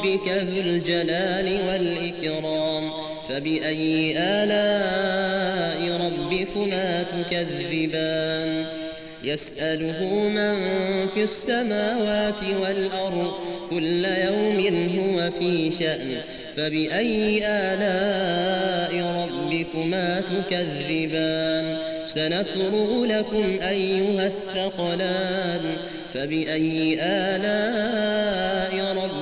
ربك ذو الجلال والإكرام فبأي آلاء ربكما تكذبان؟ يسأله من في السماوات والأرض كل يوم هو في شأن فبأي آلاء ربكما تكذبان؟ سنفرغ لكم أيها الثقلان فبأي آلاء ربكما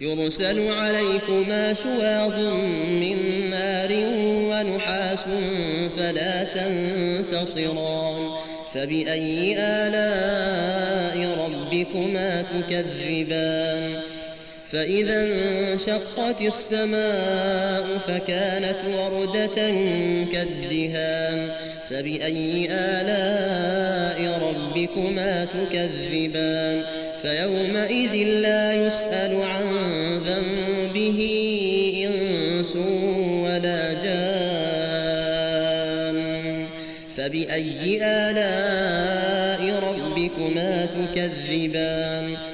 يرسل عليكما شواظ من نار ونحاس فلا تنتصران. فبأي آلاء ربكما تكذبان؟ فإذا انشقت السماء فكانت وردة كالدهان. فبأي آلاء ربكما تكذبان؟ فيومئذ لا يسأل عن جان. فبأي آلاء ربكما تكذبان؟